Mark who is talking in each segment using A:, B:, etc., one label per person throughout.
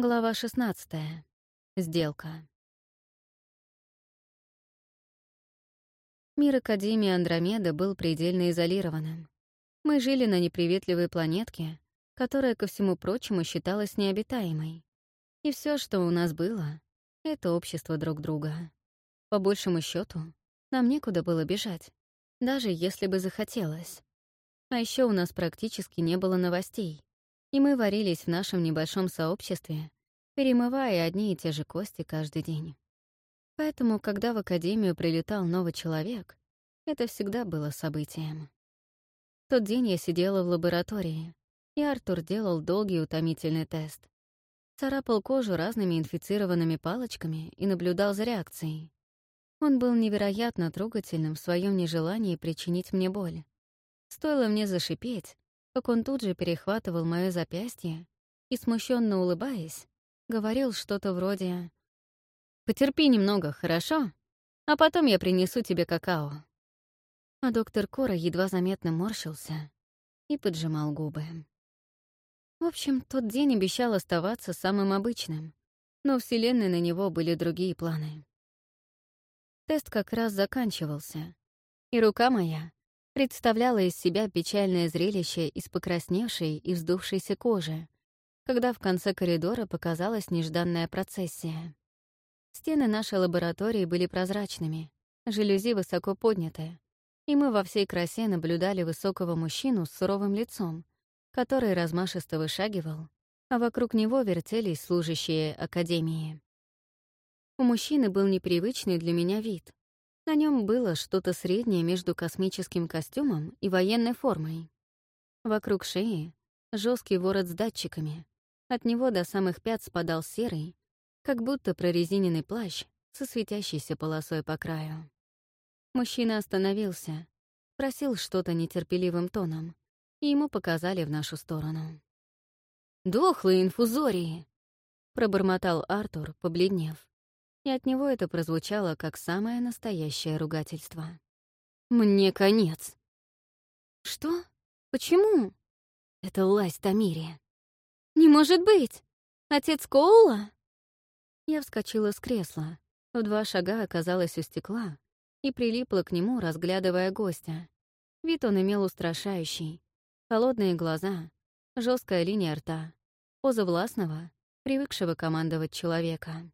A: Глава 16. Сделка. Мир Академии Андромеда был предельно изолированным. Мы жили на неприветливой планетке, которая, ко всему прочему, считалась необитаемой. И все, что у нас было, — это общество друг друга. По большему счету, нам некуда было бежать, даже если бы захотелось. А еще у нас практически не было новостей, и мы варились в нашем небольшом сообществе, перемывая одни и те же кости каждый день. Поэтому, когда в академию прилетал новый человек, это всегда было событием. В тот день я сидела в лаборатории, и Артур делал долгий утомительный тест. Царапал кожу разными инфицированными палочками и наблюдал за реакцией. Он был невероятно трогательным в своем нежелании причинить мне боль. Стоило мне зашипеть, как он тут же перехватывал мое запястье и, смущенно улыбаясь, говорил что-то вроде «Потерпи немного, хорошо? А потом я принесу тебе какао». А доктор Кора едва заметно морщился и поджимал губы. В общем, тот день обещал оставаться самым обычным, но Вселенной на него были другие планы. Тест как раз заканчивался, и рука моя представляла из себя печальное зрелище из покрасневшей и вздувшейся кожи, когда в конце коридора показалась нежданная процессия. Стены нашей лаборатории были прозрачными, жалюзи высоко подняты, и мы во всей красе наблюдали высокого мужчину с суровым лицом, который размашисто вышагивал, а вокруг него вертелись служащие Академии. У мужчины был непривычный для меня вид, на нем было что-то среднее между космическим костюмом и военной формой. Вокруг шеи — жесткий ворот с датчиками. От него до самых пят спадал серый, как будто прорезиненный плащ со светящейся полосой по краю. Мужчина остановился, просил что-то нетерпеливым тоном, и ему показали в нашу сторону. «Дохлые инфузории!» — пробормотал Артур, побледнев и от него это прозвучало как самое настоящее ругательство. «Мне конец». «Что? Почему?» «Это лазь Тамири». «Не может быть! Отец Коула?» Я вскочила с кресла, в два шага оказалась у стекла и прилипла к нему, разглядывая гостя. Вид он имел устрашающий. Холодные глаза, жесткая линия рта, поза властного, привыкшего командовать человека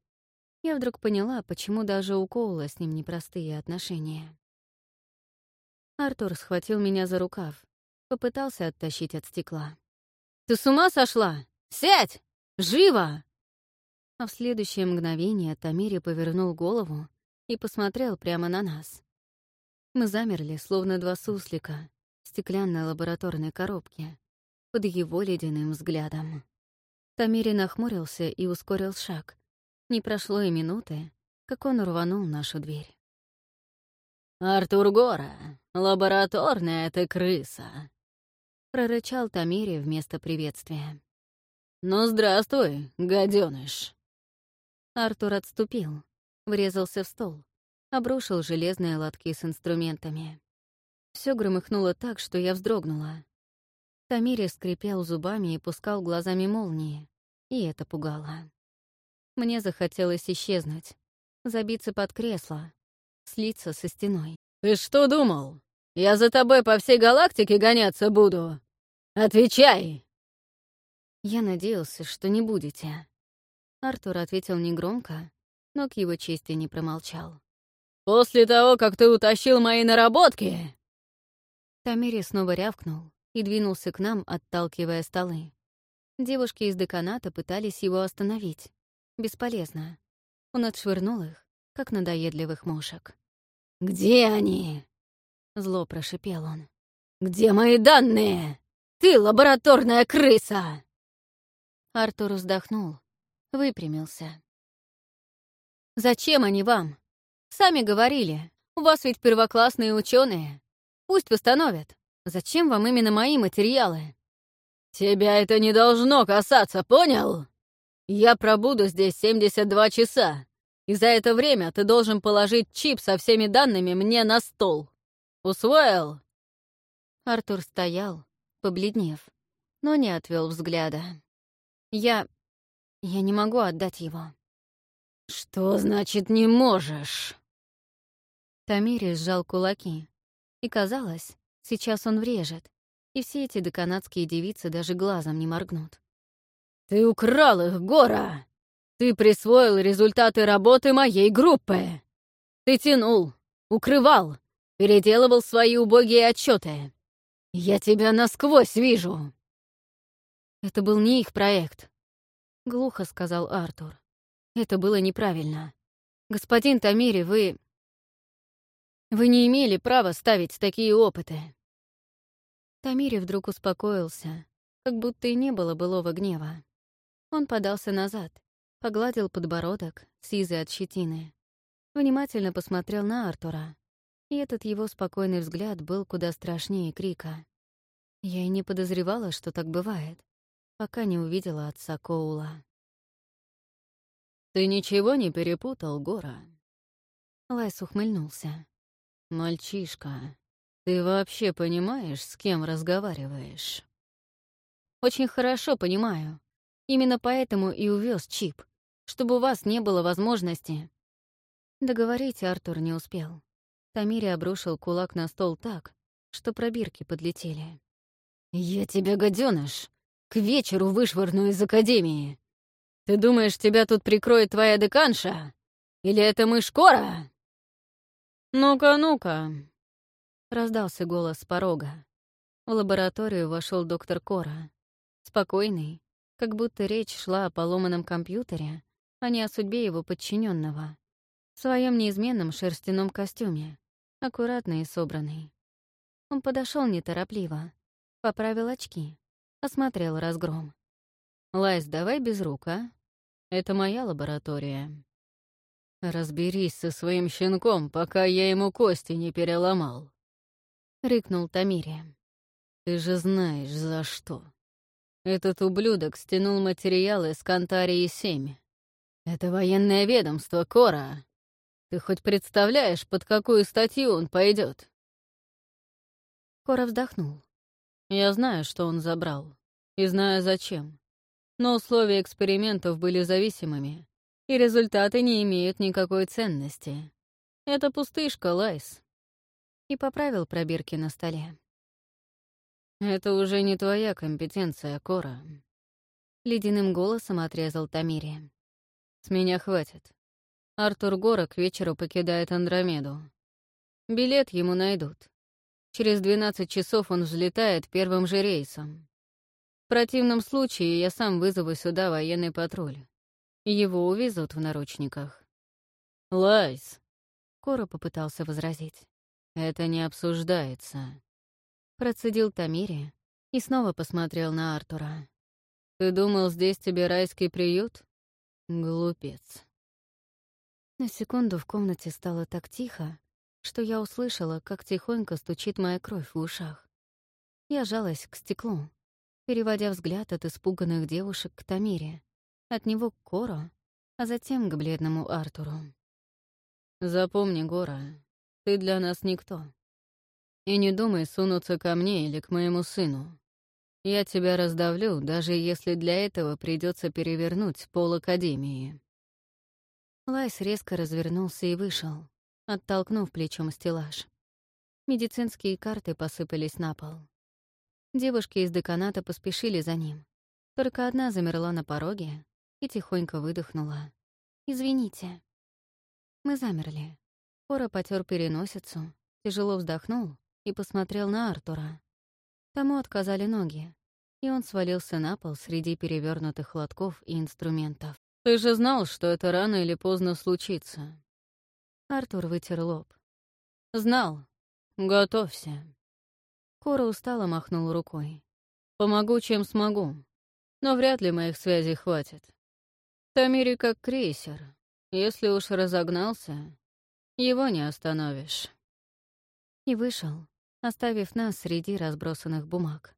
A: я вдруг поняла, почему даже у Коула с ним непростые отношения. Артур схватил меня за рукав, попытался оттащить от стекла. «Ты с ума сошла? Сядь! Живо!» А в следующее мгновение Тамири повернул голову и посмотрел прямо на нас. Мы замерли, словно два суслика в стеклянной лабораторной коробке, под его ледяным взглядом. Тамири нахмурился и ускорил шаг, не прошло и минуты, как он рванул нашу дверь. «Артур Гора, лабораторная ты крыса!» — прорычал Тамири вместо приветствия. «Ну, здравствуй, гаденыш!» Артур отступил, врезался в стол, обрушил железные лотки с инструментами. Все громыхнуло так, что я вздрогнула. Тамири скрипел зубами и пускал глазами молнии, и это пугало. Мне захотелось исчезнуть, забиться под кресло, слиться со стеной. «Ты что думал? Я за тобой по всей галактике гоняться буду? Отвечай!» Я надеялся, что не будете. Артур ответил негромко, но к его чести не промолчал. «После того, как ты утащил мои наработки!» Тамири снова рявкнул и двинулся к нам, отталкивая столы. Девушки из деканата пытались его остановить, Бесполезно. Он отшвырнул их, как надоедливых мушек. «Где они?» — зло прошипел он. «Где мои данные? Ты лабораторная крыса!» Артур вздохнул, выпрямился. «Зачем они вам? Сами говорили, у вас ведь первоклассные ученые. Пусть восстановят. Зачем вам именно мои материалы?» «Тебя это не должно касаться, понял?» «Я пробуду здесь 72 часа, и за это время ты должен положить чип со всеми данными мне на стол. Усвоил?» Артур стоял, побледнев, но не отвел взгляда. «Я... Я не могу отдать его.
B: «Что значит «не можешь»?»
A: Тамири сжал кулаки. И казалось, сейчас он врежет, и все эти деканатские девицы даже глазом не моргнут.
B: «Ты украл их, Гора! Ты присвоил результаты работы моей группы! Ты тянул, укрывал, переделывал свои убогие отчеты. Я тебя насквозь вижу!»
A: «Это был не их проект», — глухо сказал Артур. «Это было неправильно. Господин Тамири, вы... Вы не имели права ставить такие опыты». Тамири вдруг успокоился, как будто и не было былого гнева. Он подался назад, погладил подбородок, сизый от щетины. Внимательно посмотрел на Артура. И этот его спокойный взгляд был куда страшнее крика. Я и не подозревала, что так бывает, пока не увидела отца Коула.
B: «Ты ничего не перепутал, Гора?»
A: Лайс ухмыльнулся.
B: «Мальчишка, ты вообще понимаешь, с кем разговариваешь?»
A: «Очень хорошо понимаю. Именно поэтому и увез чип, чтобы у вас не было возможности. Договорить Артур не успел. Тамири обрушил кулак на стол так, что пробирки подлетели.
B: «Я тебя, гаденыш, к вечеру вышвырну из академии. Ты думаешь, тебя тут прикроет твоя деканша? Или это мышь Кора?»
A: «Ну-ка, ну-ка!» — раздался голос с порога. В лабораторию вошел доктор Кора. Спокойный, как будто речь шла о поломанном компьютере, а не о судьбе его подчиненного. В своем неизменном шерстяном костюме, аккуратный и собранный. Он подошел неторопливо, поправил очки, осмотрел разгром. «Лайс, давай без рук, а? Это моя лаборатория».
B: «Разберись со своим щенком, пока я ему кости не переломал», — рыкнул Тамири. «Ты же знаешь, за что». Этот ублюдок стянул материалы с Кантарии-7. Это военное ведомство, Кора. Ты хоть представляешь, под какую статью он пойдет?
A: Кора вздохнул.
B: Я знаю, что он забрал. И знаю, зачем. Но условия экспериментов были зависимыми, и результаты не имеют никакой ценности. Это пустышка, Лайс.
A: И поправил пробирки на столе.
B: «Это уже не твоя компетенция, Кора», — ледяным голосом отрезал Тамири. «С меня хватит. Артур Гора к вечеру покидает Андромеду. Билет ему найдут. Через 12 часов он взлетает первым же рейсом. В противном случае я сам вызову сюда военный патруль. Его увезут в наручниках». «Лайс!» — Кора попытался возразить. «Это не обсуждается.
A: Процедил Тамири и снова посмотрел на Артура.
B: «Ты думал, здесь тебе райский приют? Глупец».
A: На секунду в комнате стало так тихо, что я услышала, как тихонько стучит моя кровь в ушах. Я жалась к стеклу, переводя взгляд от испуганных девушек к Тамире, от него к Коро, а затем к бледному Артуру.
B: «Запомни, Гора, ты для нас никто. И не думай сунуться ко мне или к моему сыну. Я тебя раздавлю, даже если для этого придется перевернуть пол Академии».
A: Лайс резко развернулся и вышел, оттолкнув плечом стеллаж. Медицинские карты посыпались на пол. Девушки из деканата поспешили за ним. Только одна замерла на пороге и тихонько выдохнула. «Извините». Мы замерли. Кора потер переносицу, тяжело вздохнул и посмотрел на Артура. Тому отказали ноги, и он свалился на пол среди перевернутых лотков и инструментов.
B: «Ты же знал, что это рано или поздно случится».
A: Артур вытер лоб.
B: «Знал. Готовься».
A: Кора устало махнул рукой.
B: «Помогу, чем смогу. Но вряд ли моих связей хватит. Тамири как крейсер. Если уж разогнался, его не остановишь».
A: И вышел, оставив нас среди разбросанных бумаг.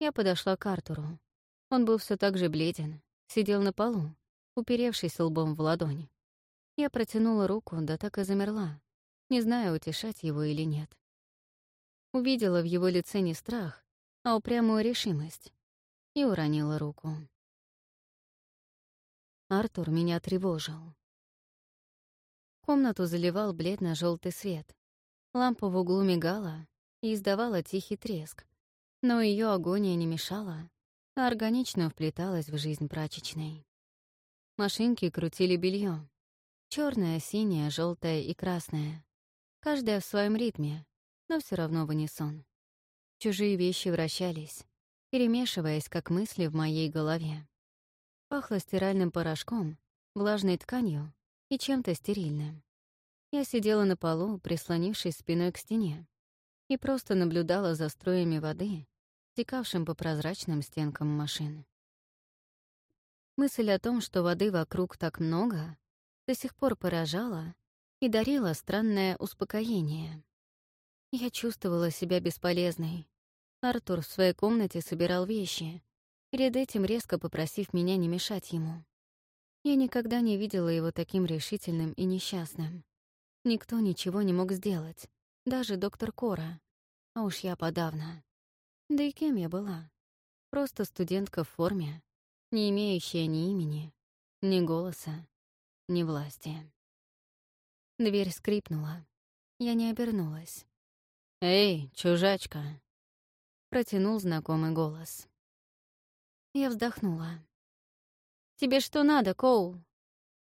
A: Я подошла к Артуру. Он был все так же бледен, сидел на полу, уперевшись лбом в ладонь. Я протянула руку, да так и замерла, не зная, утешать его или нет. Увидела в его лице не страх, а упрямую решимость и уронила руку. Артур меня тревожил. Комнату заливал бледно желтый свет. Лампа в углу мигала и издавала тихий треск, но ее агония не мешала, а органично вплеталась в жизнь прачечной. Машинки крутили белье. черное, синее, желтое и красное. Каждая в своем ритме, но все равно в унисон. Чужие вещи вращались, перемешиваясь, как мысли в моей голове. Пахло стиральным порошком, влажной тканью и чем-то стерильным. Я сидела на полу, прислонившись спиной к стене, и просто наблюдала за струями воды, стекавшим по прозрачным стенкам машин. Мысль о том, что воды вокруг так много, до сих пор поражала и дарила странное успокоение. Я чувствовала себя бесполезной. Артур в своей комнате собирал вещи, перед этим резко попросив меня не мешать ему. Я никогда не видела его таким решительным и несчастным. Никто ничего не мог сделать, даже доктор Кора. А уж я подавно. Да и кем я была? Просто студентка в форме, не имеющая ни имени, ни голоса, ни власти. Дверь скрипнула. Я не обернулась.
B: «Эй, чужачка!»
A: — протянул знакомый голос. Я вздохнула. «Тебе что надо, Коул?»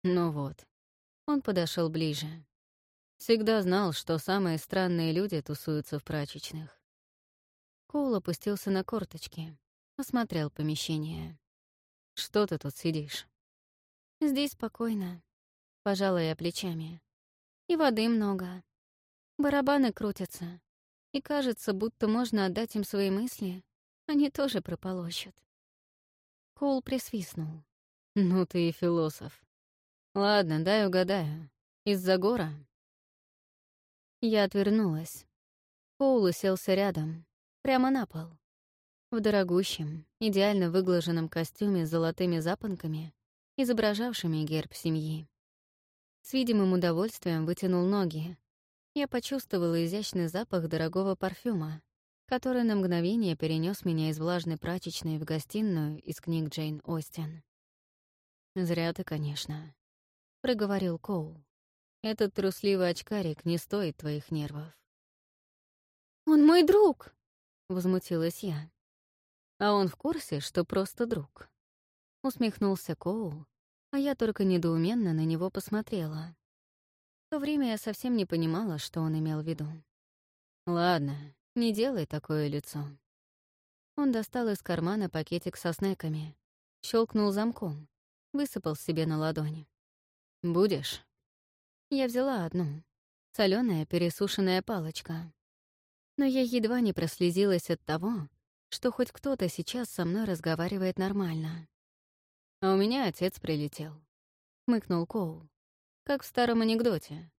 B: Ну вот. Он подошел ближе. Всегда знал, что самые странные люди тусуются в прачечных.
A: Коул опустился на корточки, осмотрел помещение.
B: «Что ты тут сидишь?»
A: «Здесь спокойно», — пожала я плечами. «И воды много. Барабаны крутятся. И кажется, будто можно отдать им свои мысли, они тоже прополощут». Коул присвистнул.
B: «Ну ты и философ. Ладно, дай угадаю. Из-за гора?»
A: Я отвернулась. Коул уселся рядом, прямо на пол. В дорогущем, идеально выглаженном костюме с золотыми запонками, изображавшими герб семьи. С видимым удовольствием вытянул ноги. Я почувствовала изящный запах дорогого парфюма, который на мгновение перенес меня из влажной прачечной в гостиную из книг Джейн Остин.
B: «Зря ты, конечно», — проговорил Коул.
A: «Этот трусливый очкарик не стоит твоих нервов». «Он мой друг!» — возмутилась я. «А он в курсе, что просто друг?» Усмехнулся Коул, а я только недоуменно на него посмотрела. В то время я совсем не понимала, что он имел в виду.
B: «Ладно, не делай такое лицо».
A: Он достал из кармана пакетик со снеками, щелкнул замком, высыпал себе на ладони.
B: «Будешь?»
A: Я взяла одну. соленая пересушенная палочка. Но я едва не прослезилась от того, что хоть кто-то сейчас со мной разговаривает нормально.
B: «А у меня отец прилетел», — мыкнул Коул. «Как в старом анекдоте.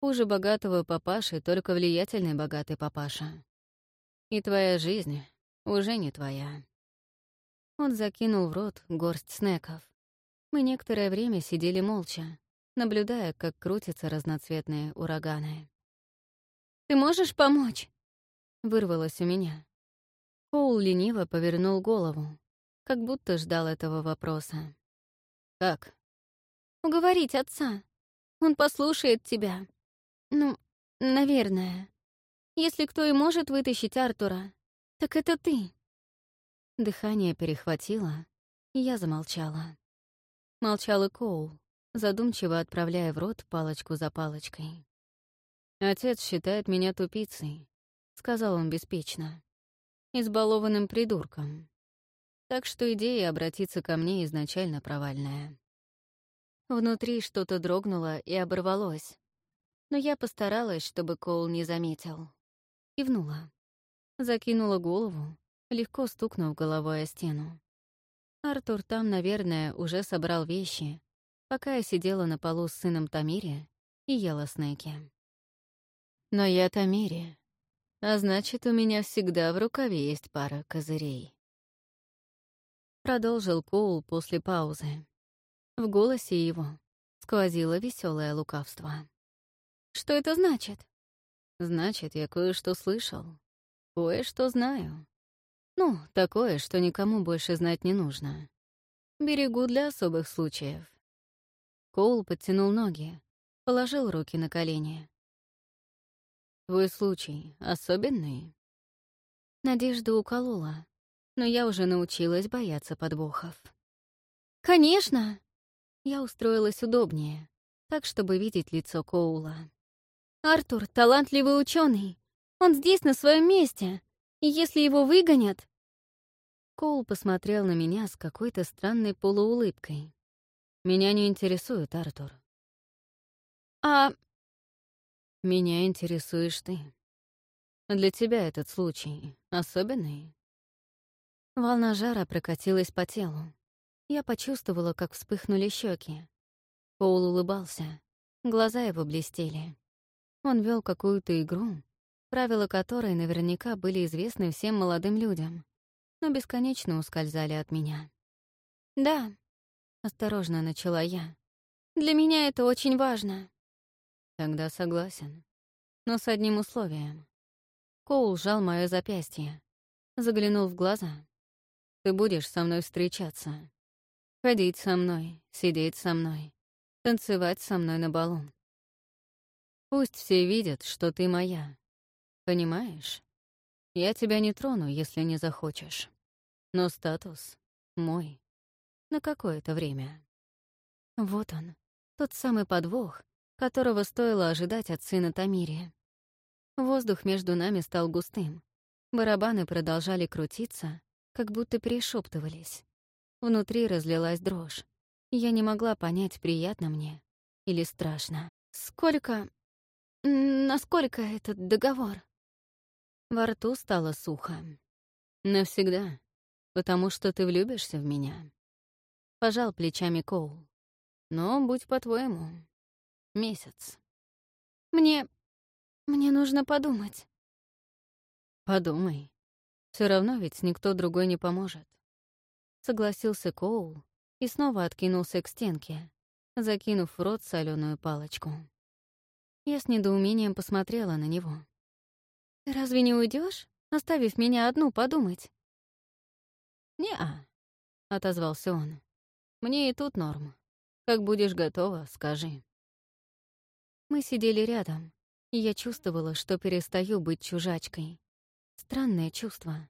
B: Хуже богатого папаши, только влиятельный богатый папаша. И твоя жизнь уже не твоя».
A: Он закинул в рот горсть снеков. Мы некоторое время сидели молча, наблюдая, как крутятся разноцветные ураганы. «Ты можешь помочь?» — вырвалось у меня. Коул лениво повернул голову, как будто ждал этого вопроса.
B: «Как?»
A: «Уговорить отца. Он послушает тебя. Ну, наверное. Если кто и может вытащить Артура, так это ты». Дыхание перехватило, и я замолчала. Молчал и Коул, задумчиво отправляя в рот палочку за палочкой.
B: «Отец считает меня тупицей», — сказал он беспечно.
A: «Избалованным придурком. Так что идея обратиться ко мне изначально провальная». Внутри что-то дрогнуло и оборвалось, но я постаралась, чтобы Коул не заметил. Кивнула. Закинула голову, легко стукнув головой о стену. Артур там, наверное, уже собрал вещи, пока я сидела на полу с сыном Тамири и ела снеки. Но я Тамири, а значит, у меня всегда в рукаве есть пара козырей. Продолжил Коул после паузы. В голосе его сквозило веселое лукавство. «Что это значит?»
B: «Значит, я кое-что слышал. Кое-что знаю.
A: Ну, такое, что никому больше знать не нужно. Берегу для особых случаев. Коул подтянул ноги, положил руки на колени.
B: «Твой случай особенный?»
A: Надежда уколола, но я уже научилась бояться подвохов. «Конечно!» Я устроилась удобнее, так, чтобы видеть лицо Коула. «Артур — талантливый ученый. Он здесь, на своем месте. И если его выгонят...» Коул посмотрел на меня с какой-то странной полуулыбкой.
B: «Меня не интересует, Артур».
A: «А...»
B: «Меня интересуешь ты. Для тебя этот случай особенный?»
A: Волна жара прокатилась по телу. Я почувствовала, как вспыхнули щеки. Пол улыбался. Глаза его блестели. Он вел какую-то игру, правила которой наверняка были известны всем молодым людям, но бесконечно ускользали от меня. «Да», — осторожно начала я, — «для меня это очень важно».
B: «Тогда согласен. Но с одним условием». Коул сжал мое запястье, заглянул в глаза. «Ты будешь со мной встречаться. Ходить со мной, сидеть со мной, танцевать со мной на балу. Пусть все видят, что ты моя. Понимаешь? Я тебя не трону, если не захочешь. Но статус мой. На какое-то время.
A: Вот он, тот самый подвох, которого стоило ожидать от сына Тамири. Воздух между нами стал густым. Барабаны продолжали крутиться, как будто перешептывались. Внутри разлилась дрожь. Я не могла понять, приятно мне или страшно. Сколько... Насколько этот договор? Во рту стало сухо.
B: Навсегда, потому что ты влюбишься в меня. Пожал плечами Коул. Но будь по-твоему. Месяц.
A: Мне... мне нужно подумать.
B: Подумай. Все равно ведь никто другой не поможет
A: согласился Коул и снова откинулся к стенке, закинув в рот соленую палочку. Я с недоумением посмотрела на него. разве не уйдешь, оставив меня одну подумать?»
B: «Не-а», — отозвался он. «Мне и тут норм. Как будешь готова, скажи».
A: Мы сидели рядом, и я чувствовала, что перестаю быть чужачкой. Странное чувство,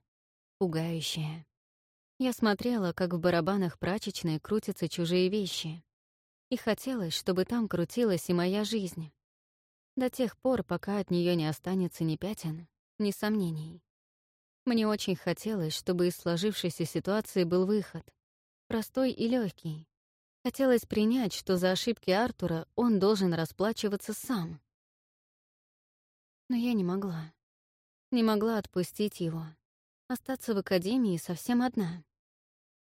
A: пугающее. Я смотрела, как в барабанах прачечной крутятся чужие вещи. И хотелось, чтобы там крутилась и моя жизнь. До тех пор, пока от нее не останется ни пятен, ни сомнений. Мне очень хотелось, чтобы из сложившейся ситуации был выход. Простой и легкий. Хотелось принять, что за ошибки Артура он должен расплачиваться сам. Но я не могла. Не могла отпустить его остаться в академии совсем одна.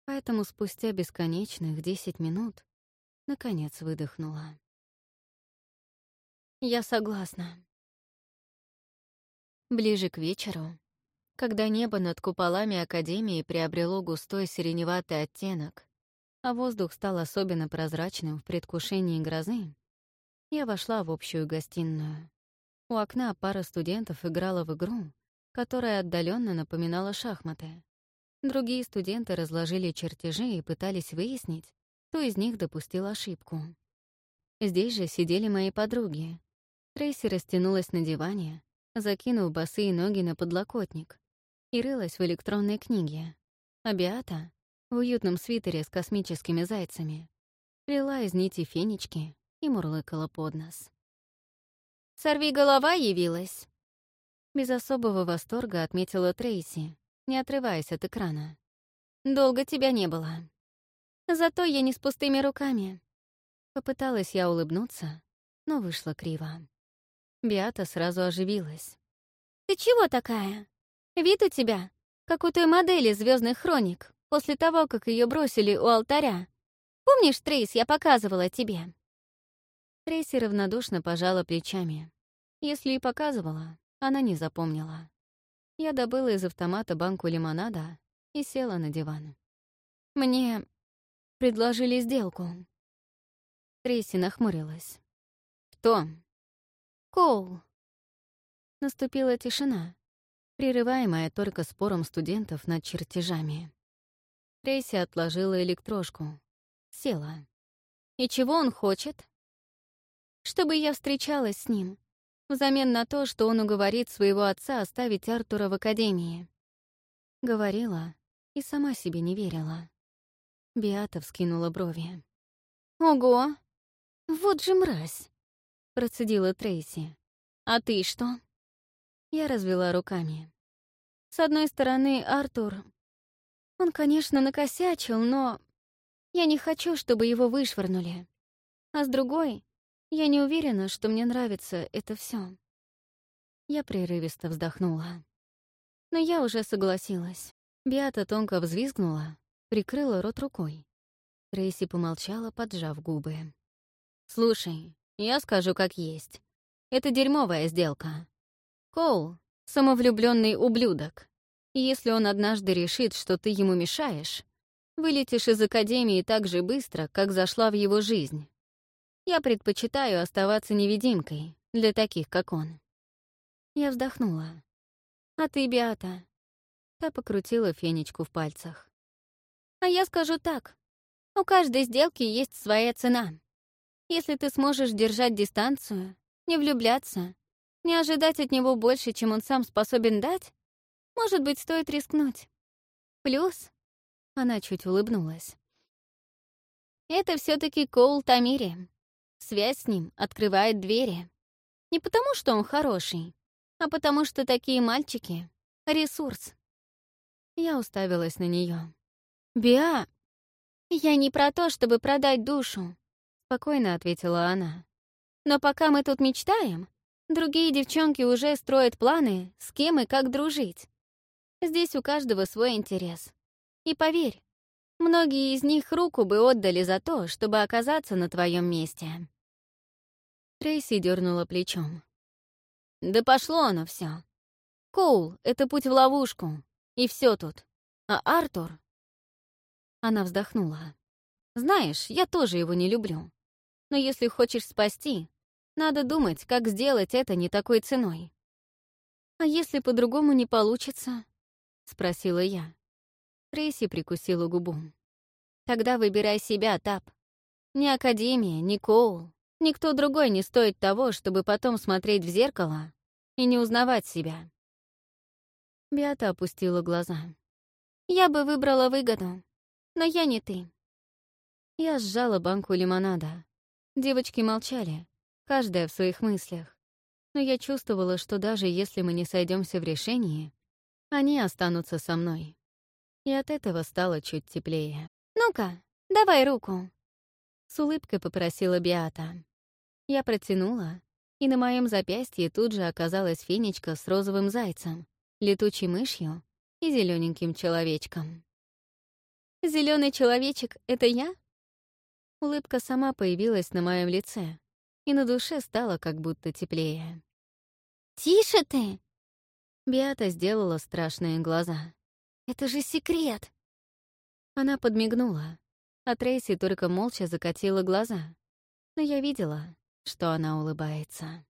A: Поэтому спустя бесконечных десять минут наконец выдохнула. Я согласна. Ближе к вечеру, когда небо над куполами Академии приобрело густой сиреневатый оттенок, а воздух стал особенно прозрачным в предвкушении грозы, я вошла в общую гостиную. У окна пара студентов играла в игру, которая отдаленно напоминала шахматы. Другие студенты разложили чертежи и пытались выяснить, кто из них допустил ошибку. Здесь же сидели мои подруги. Трейси растянулась на диване, закинув босые ноги на подлокотник, и рылась в электронной книге. А Биата, в уютном свитере с космическими зайцами, плела из нити фенечки и мурлыкала под нос. «Сорви голова явилась!» Без особого восторга отметила Трейси, не отрываясь от экрана. «Долго тебя не было. Зато я не с пустыми руками». Попыталась я улыбнуться, но вышло криво. Биата сразу оживилась. «Ты чего такая? Вид у тебя, как у той модели звездных хроник, после того, как ее бросили у алтаря. Помнишь, Трейс, я показывала тебе?» Трейси равнодушно пожала плечами. Если и показывала, она не запомнила. Я добыла из автомата банку лимонада и села на диван. Мне предложили сделку. Трейси нахмурилась. «Кто?» «Коул». Наступила тишина, прерываемая только спором студентов над чертежами. Трейси отложила электрошку, села. И чего он хочет? Чтобы я встречалась с ним, взамен на то, что он уговорит своего отца оставить Артура в академии. Говорила и сама себе не верила. Биата вскинула брови. «Ого! Вот же мразь!» — процедила Трейси. «А ты что?» Я развела руками. С одной стороны, Артур... Он, конечно, накосячил, но... Я не хочу, чтобы его вышвырнули. А с другой, я не уверена, что мне нравится это все. Я прерывисто вздохнула. Но я уже согласилась. Биата тонко взвизгнула, прикрыла рот рукой. Трейси помолчала, поджав губы. «Слушай, я скажу как есть. Это дерьмовая сделка. Коул — самовлюбленный ублюдок. если он однажды решит, что ты ему мешаешь, вылетишь из Академии так же быстро, как зашла в его жизнь. Я предпочитаю оставаться невидимкой для таких, как он. Я вздохнула. «А ты, Биата?» Та покрутила фенечку в пальцах. «А я скажу так. У каждой сделки есть своя цена. Если ты сможешь держать дистанцию, не влюбляться, не ожидать от него больше, чем он сам способен дать, может быть, стоит рискнуть. Плюс...» Она чуть улыбнулась. «Это все таки Коул Тамири. Связь с ним открывает двери. Не потому, что он хороший, а потому что такие мальчики — ресурс. Я уставилась на нее. «Биа, я не про то, чтобы продать душу», — спокойно ответила она. «Но пока мы тут мечтаем, другие девчонки уже строят планы, с кем и как дружить. Здесь у каждого свой интерес. И поверь, многие из них руку бы отдали за то, чтобы оказаться на твоем месте». Трейси дернула плечом. Да пошло оно все. Коул — это путь в ловушку. И все тут. А Артур... Она вздохнула. Знаешь, я тоже его не люблю. Но если хочешь спасти, надо думать, как сделать это не такой ценой. «А если по-другому не получится?» — спросила я. Трейси прикусила губу. «Тогда выбирай себя, Тап. Ни Академия, ни Коул, Никто другой не стоит того, чтобы потом смотреть в зеркало и не узнавать себя. Биата опустила глаза. «Я бы выбрала выгоду, но я не ты». Я сжала банку лимонада. Девочки молчали, каждая в своих мыслях. Но я чувствовала, что даже если мы не сойдемся в решении, они останутся со мной. И от этого стало чуть теплее. «Ну-ка, давай руку!» С улыбкой попросила Биата. Я протянула, и на моем запястье тут же оказалась фенечка с розовым зайцем, летучей мышью и зелененьким человечком. Зеленый человечек — это я? Улыбка сама появилась на моем лице, и на душе стало как будто теплее. «Тише ты!» Биата сделала страшные глаза. «Это же секрет!» Она подмигнула, а Трейси только молча закатила глаза. Но я видела, что она улыбается.